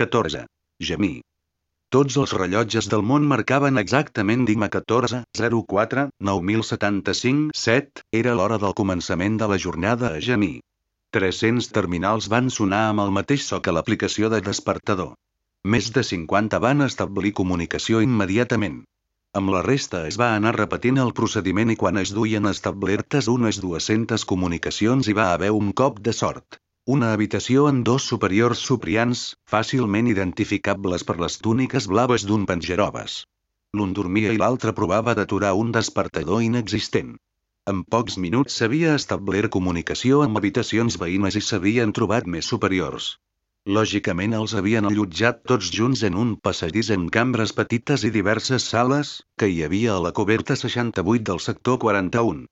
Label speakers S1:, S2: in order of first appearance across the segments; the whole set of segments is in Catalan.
S1: 14. Gemí. Tots els rellotges del món marcaven exactament Dima 14, 04, 9075, 7, era l'hora del començament de la jornada a Gemí. 300 terminals van sonar amb el mateix so que l'aplicació de despertador. Més de 50 van establir comunicació immediatament. Amb la resta es va anar repetint el procediment i quan es duien establertes unes 200 comunicacions hi va haver un cop de sort. Una habitació amb dos superiors suprians, fàcilment identificables per les túniques blaves d'un pengeroves. L'un dormia i l'altre provava d'aturar un despertador inexistent. En pocs minuts s'havia establert comunicació amb habitacions veïnes i s'havien trobat més superiors. Lògicament els havien allotjat tots junts en un passadís amb cambres petites i diverses sales, que hi havia a la coberta 68 del sector 41.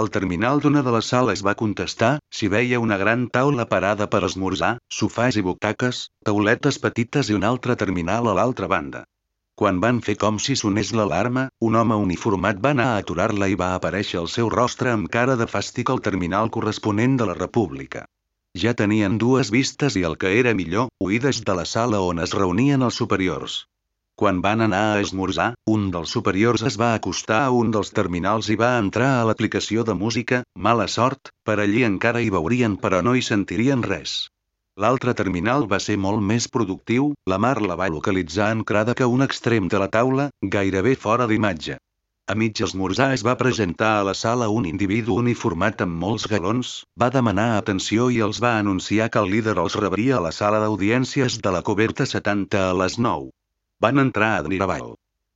S1: Al terminal d'una de les sales va contestar, si veia una gran taula parada per esmorzar, sofàs i butaques, tauletes petites i un altre terminal a l'altra banda. Quan van fer com si sonés l'alarma, un home uniformat va anar a aturar-la i va aparèixer el seu rostre amb cara de fàstic al terminal corresponent de la República. Ja tenien dues vistes i el que era millor, oïdes de la sala on es reunien els superiors. Quan van anar a esmorzar, un dels superiors es va acostar a un dels terminals i va entrar a l'aplicació de música, mala sort, per allí encara hi veurien però no hi sentirien res. L'altre terminal va ser molt més productiu, la Mar la va localitzar encrada que un extrem de la taula, gairebé fora d'imatge. A mig esmorzar es va presentar a la sala un individu uniformat amb molts galons, va demanar atenció i els va anunciar que el líder els rebria a la sala d'audiències de la coberta 70 a les 9. Van entrar a Dniraval.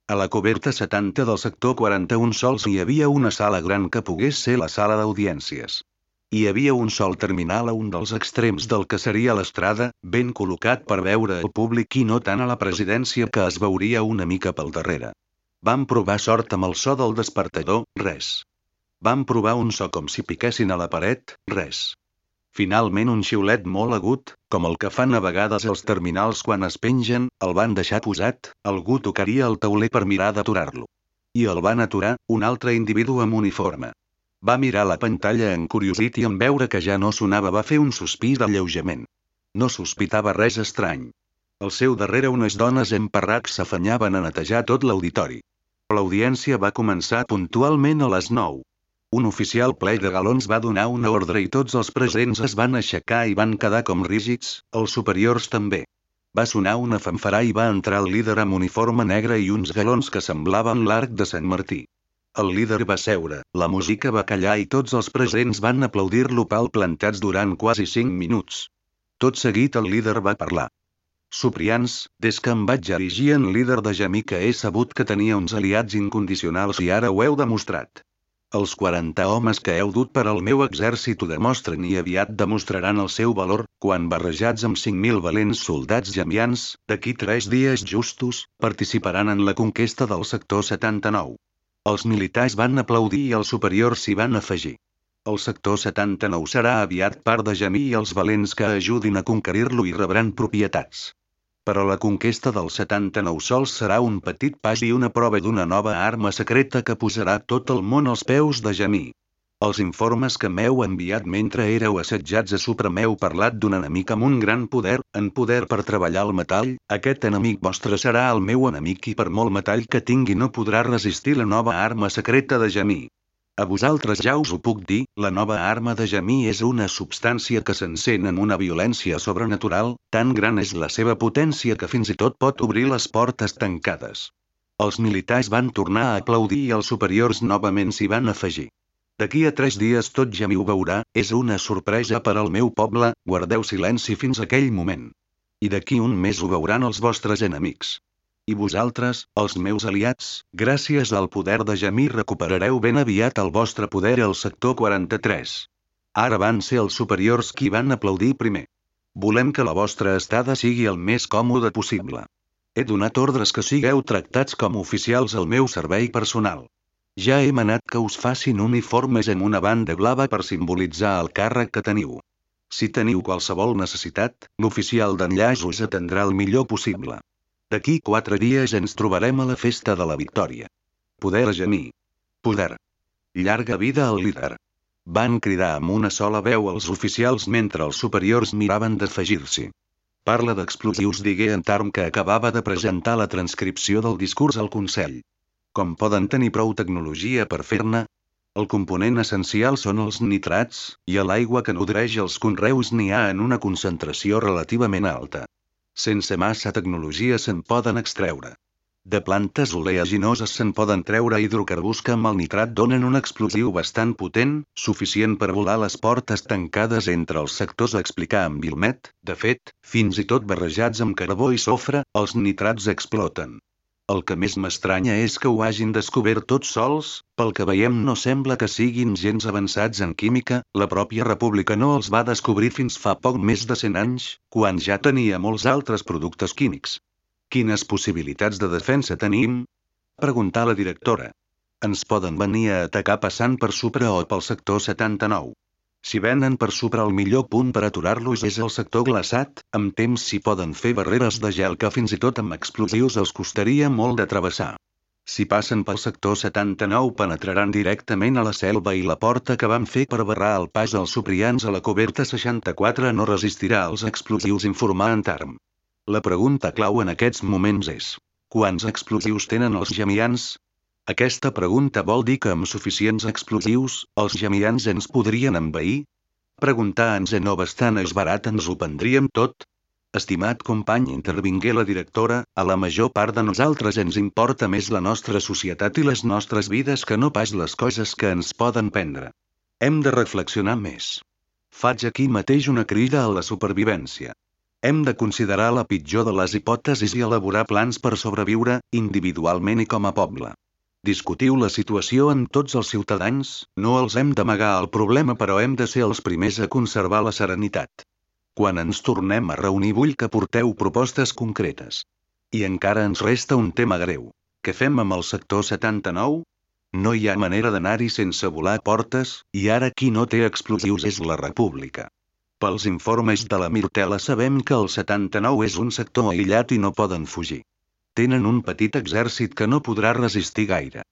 S1: A la coberta 70 del sector 41 sols hi havia una sala gran que pogués ser la sala d'audiències. Hi havia un sol terminal a un dels extrems del que seria l'estrada, ben col·locat per veure el públic i no tant a la presidència que es veuria una mica pel darrere. Vam provar sort amb el so del despertador, res. Vam provar un so com si piquessin a la paret, res. Finalment un xiulet molt agut, com el que fan a vegades els terminals quan es pengen, el van deixar posat, algú tocaria el tauler per mirar d'aturar-lo. I el van aturar, un altre individu amb uniforme. Va mirar la pantalla encuriosit i en veure que ja no sonava va fer un sospir d'alleujament. No sospitava res estrany. Al seu darrere unes dones en parracs s'afanyaven a netejar tot l'auditori. L'audiència va començar puntualment a les 9. Un oficial ple de galons va donar una ordre i tots els presents es van aixecar i van quedar com rígids, els superiors també. Va sonar una fanfarà i va entrar el líder amb uniforme negre i uns galons que semblaven l'arc de Sant Martí. El líder va seure, la música va callar i tots els presents van aplaudir-lo pal plantats durant quasi cinc minuts. Tot seguit el líder va parlar. Suprians, des que em vaig erigir en líder de que he sabut que tenia uns aliats incondicionals i ara ho heu demostrat. Els 40 homes que heu dut per al meu exèrcit ho demostren i aviat demostraran el seu valor, quan barrejats amb 5.000 valents soldats gemians, d'aquí tres dies justos, participaran en la conquesta del sector 79. Els militars van aplaudir i els superiors s'hi van afegir. El sector 79 serà aviat part de Gemí i els valents que ajudin a conquerir-lo i rebran propietats però la conquesta del 79 sols serà un petit pas i una prova d'una nova arma secreta que posarà tot el món als peus de Jamí. Els informes que m'heu enviat mentre éreu assetjats a Supra m'heu parlat d'un enemic amb un gran poder, en poder per treballar el metall, aquest enemic vostre serà el meu enemic i per molt metall que tingui no podrà resistir la nova arma secreta de Jamí. A vosaltres ja us ho puc dir, la nova arma de Jamí és una substància que s'encén amb una violència sobrenatural, tan gran és la seva potència que fins i tot pot obrir les portes tancades. Els militars van tornar a aplaudir i els superiors novament s'hi van afegir. D'aquí a tres dies tot Jamí ho veurà, és una sorpresa per al meu poble, guardeu silenci fins aquell moment. I d'aquí un mes ho veuran els vostres enemics. I vosaltres, els meus aliats, gràcies al poder de Jamí recuperareu ben aviat el vostre poder al sector 43. Ara van ser els superiors qui van aplaudir primer. Volem que la vostra estada sigui el més còmode possible. He donat ordres que sigueu tractats com oficials al meu servei personal. Ja he manat que us facin uniformes amb una banda blava per simbolitzar el càrrec que teniu. Si teniu qualsevol necessitat, l'oficial d'enllaç us atendrà el millor possible. D'aquí quatre dies ens trobarem a la festa de la victòria. Poder a gemir. Poder. Llarga vida al líder. Van cridar amb una sola veu els oficials mentre els superiors miraven d'afegir-s'hi. Parla d'explosius digué en Tarm que acabava de presentar la transcripció del discurs al Consell. Com poden tenir prou tecnologia per fer-ne? El component essencial són els nitrats, i a l'aigua que nodreix els conreus n'hi ha en una concentració relativament alta. Sense massa tecnologia se'n poden extreure. De plantes oleaginoses se'n poden treure hidrocarburs que amb el nitrat donen un explosiu bastant potent, suficient per volar les portes tancades entre els sectors a explicar amb Vilmet, de fet, fins i tot barrejats amb carbó i sofre, els nitrats exploten. El que més m'estranya és que ho hagin descobert tots sols, pel que veiem no sembla que siguin gens avançats en química, la pròpia república no els va descobrir fins fa poc més de 100 anys, quan ja tenia molts altres productes químics. Quines possibilitats de defensa tenim? Preguntà la directora. Ens poden venir a atacar passant per Supra o pel sector 79. Si venen per Supra el millor punt per aturar-los és el sector glaçat, amb temps s'hi poden fer barreres de gel que fins i tot amb explosius els costaria molt de travessar. Si passen pel sector 79 penetraran directament a la selva i la porta que van fer per barrar el pas als suprians a la coberta 64 no resistirà als explosius informar en Tarm. La pregunta clau en aquests moments és: quants explosius tenen els gemians? Aquesta pregunta vol dir que amb suficients explosius, els gemians ens podrien envair? Preguntar en Zenó bastant esbarat ens ho prendríem tot? Estimat company, intervingué la directora, a la major part de nosaltres ens importa més la nostra societat i les nostres vides que no pas les coses que ens poden prendre. Hem de reflexionar més. Faig aquí mateix una crida a la supervivència. Hem de considerar la pitjor de les hipòtesis i elaborar plans per sobreviure, individualment i com a poble. Discutiu la situació amb tots els ciutadans, no els hem d'amagar el problema però hem de ser els primers a conservar la serenitat. Quan ens tornem a reunir vull que porteu propostes concretes. I encara ens resta un tema greu. Què fem amb el sector 79? No hi ha manera d'anar-hi sense volar portes, i ara qui no té explosius és la república. Pels informes de la Mirtela sabem que el 79 és un sector aïllat i no poden fugir. Tenen un petit exèrcit que no podrà resistir gaire.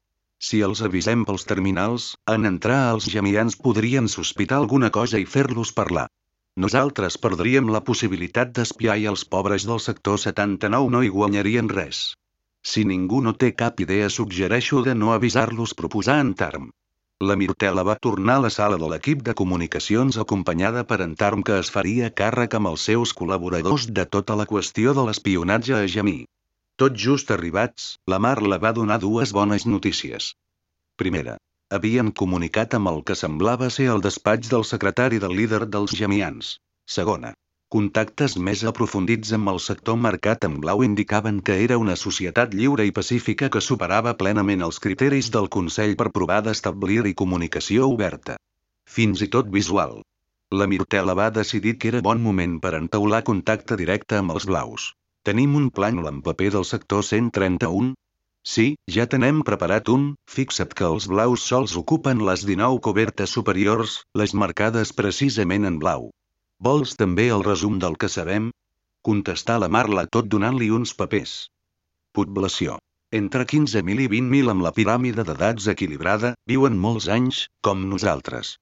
S1: Si els avisem pels terminals, en entrar els gemians podrien sospitar alguna cosa i fer-los parlar. Nosaltres perdríem la possibilitat d'espiar i els pobres del sector 79 no hi guanyarien res. Si ningú no té cap idea suggereixo de no avisar-los proposar en term. La Mirtela va tornar a la sala de l'equip de comunicacions acompanyada per en Tarm que es faria càrrec amb els seus col·laboradors de tota la qüestió de l'espionatge a Jamí. Tot just arribats, la Mar la va donar dues bones notícies. Primera. Havien comunicat amb el que semblava ser el despatx del secretari del líder dels gemians. Segona. Contactes més aprofundits amb el sector marcat en blau indicaven que era una societat lliure i pacífica que superava plenament els criteris del Consell per provar d'establir-hi comunicació oberta. Fins i tot visual. La Mirtela va decidir que era bon moment per entaular contacte directe amb els blaus. Tenim un plànol en paper del sector 131? Sí, ja tenem preparat un, fixa't que els blaus sols ocupen les 19 cobertes superiors, les marcades precisament en blau. Vols també el resum del que sabem? Contestà la Marla tot donant-li uns papers. Població. Entre 15.000 i 20.000 amb la piràmide d'edats equilibrada, viuen molts anys, com nosaltres.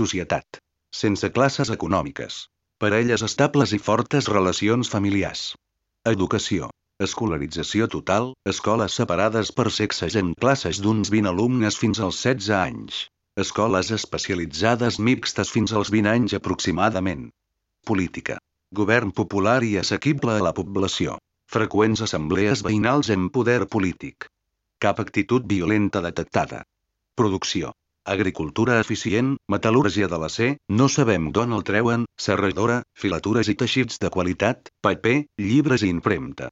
S1: Societat. Sense classes econòmiques. Parelles estables i fortes relacions familiars. Educació. Escolarització total, escoles separades per sexes en classes d'uns 20 alumnes fins als 16 anys. Escoles especialitzades mixtes fins als 20 anys aproximadament. Política. Govern popular i assequible a la població. Freqüents assemblees veïnals en poder polític. Cap actitud violenta detectada. Producció. Agricultura eficient, metal·lúrgia de l'acer, no sabem d'on el treuen, serradora, filatures i teixits de qualitat, paper, llibres i impremta.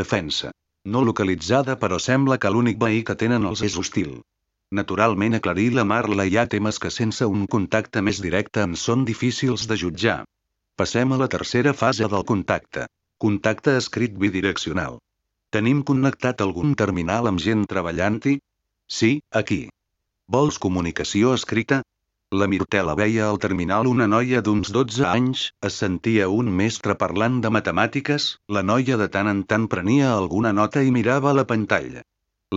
S1: Defensa. No localitzada però sembla que l'únic veí que tenen els és hostil. Naturalment aclarir la Marla hi ha temes que sense un contacte més directe en són difícils de jutjar. Passem a la tercera fase del contacte. Contacte escrit bidireccional. Tenim connectat algun terminal amb gent treballant-hi? Sí, aquí. Vols comunicació escrita? La Mirtela veia al terminal una noia d'uns 12 anys, es sentia un mestre parlant de matemàtiques, la noia de tant en tant prenia alguna nota i mirava la pantalla.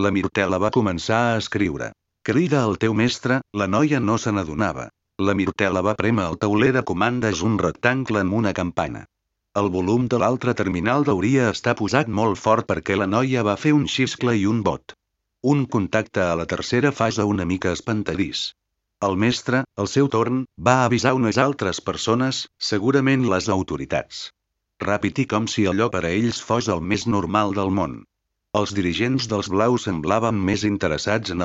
S1: La Mirtela va començar a escriure. Crida al teu mestre, la noia no se n'adonava. La Mirtela va prémer el tauler de comandes un rectangle amb una campana. El volum de l'altre terminal hauria estar posat molt fort perquè la noia va fer un xiscle i un bot. Un contacte a la tercera fase una mica espantadís. El mestre, al seu torn, va avisar unes altres persones, segurament les autoritats. Ràpid i com si allò per a ells fos el més normal del món. Els dirigents dels blaus semblaven més interessats en